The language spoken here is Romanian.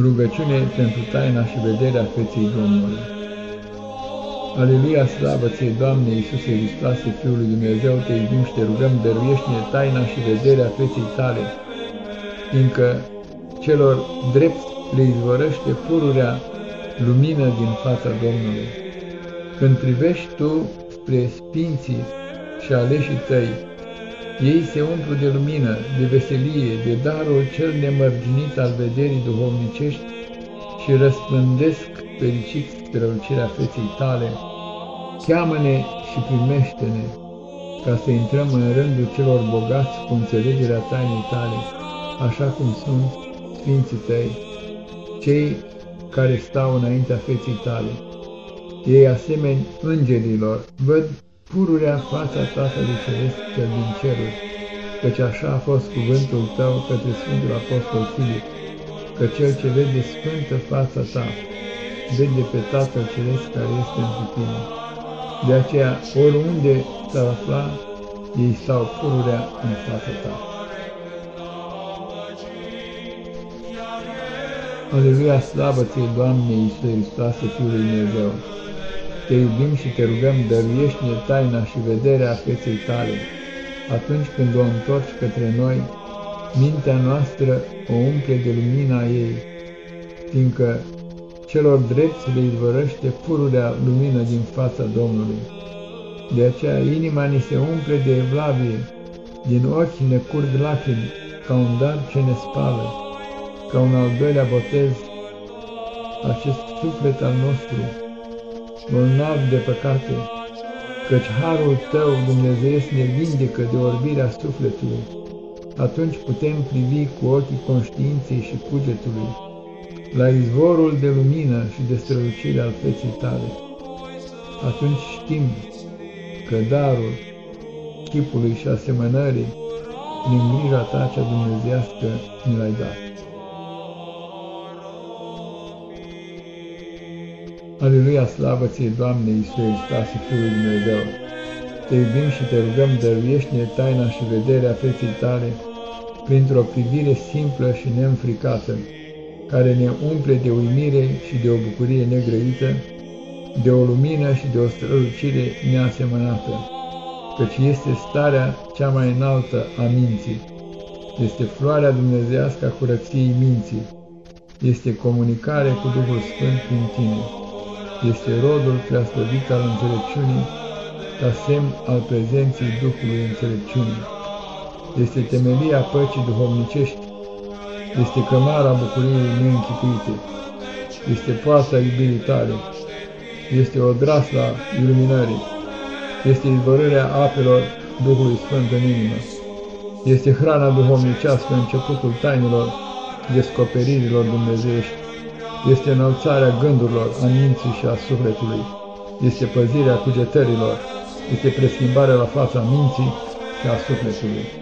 Rugăciune pentru taina și vederea feței Domnului. Aleluia, slavă ție, Doamne Iisuse Hristoase, Fiul lui Dumnezeu, te iubim și te rugăm, dăruiește-ne taina și vederea feței tale, fiindcă celor drept le izvorăște pururea lumină din fața Domnului. Când privești tu spre sfinții și aleșii tăi, ei se umplu de lumină, de veselie, de darul cel nemărginit al vederii duhovnicești și răspândesc fericit strălucirea feței tale. Cheamă-ne și primește-ne, ca să intrăm în rândul celor bogați cu înțelegerea tainei tale, așa cum sunt sfinții tăi, cei care stau înaintea feței tale. Ei asemeni îngerilor, văd pururea fața Tatălui Ceresc cel din ceruri, căci așa a fost cuvântul tău către Sfântul Apostol Filip, că cel ce vede sfântă fața ta, vede pe Tatăl Ceresc care este în tine. De aceea, oriunde s-ar afla, ei stau pururea în fața ta. Aleluia, slavă ție, Doamne Iisuse Hristoase, Fiul lui Dumnezeu! Te iubim și te rugăm, dăruiește-ne taina și vederea feței tale, atunci când o întorci către noi, mintea noastră o umple de lumina ei, fiindcă celor drepți le izvorăște pururea lumină din fața Domnului. De aceea inima ni se umple de evlavie, din ochi ne curg lacrimi, ca un dar ce ne spală, ca un al doilea botez, acest suflet al nostru, bolnav de păcate, căci harul tău, Dumnezeu, ne vindecă de orbirea sufletului. Atunci putem privi cu ochii conștiinței și cugetului la izvorul de lumină și de strălucire al feței tale. Atunci știm că darul chipului și asemănării din grija ta cea dumnezească ne l-ai dat. Aleluia, slavă ție, Doamne, Iisuse Hristoase, Fiul lui Dumnezeu! Te iubim și te rugăm, dăruiește-ne taina și vederea feței tale, printr-o privire simplă și neînfricată, care ne umple de uimire și de o bucurie negrăită, de o lumină și de o strălucire neasemănată, căci este starea cea mai înaltă a minții, este floarea dumnezească a curăției minții, este comunicare cu Duhul Sfânt prin tine este rodul preaslăvit al înțelepciunii, ca semn al prezenței Duhului înțelepciunii. Este temelia păcii duhovnicești, este cămara bucuriei neînchipuite, este poarta iubirii tale, este odrasla iluminării, este izvorârea apelor Duhului Sfânt în inimă, este hrana duhovnicească începutul tainelor descoperirilor dumnezeiești, este înălțarea gândurilor, a minții și a sufletului, este păzirea cugetărilor, este preschimbarea la fața minții și a sufletului.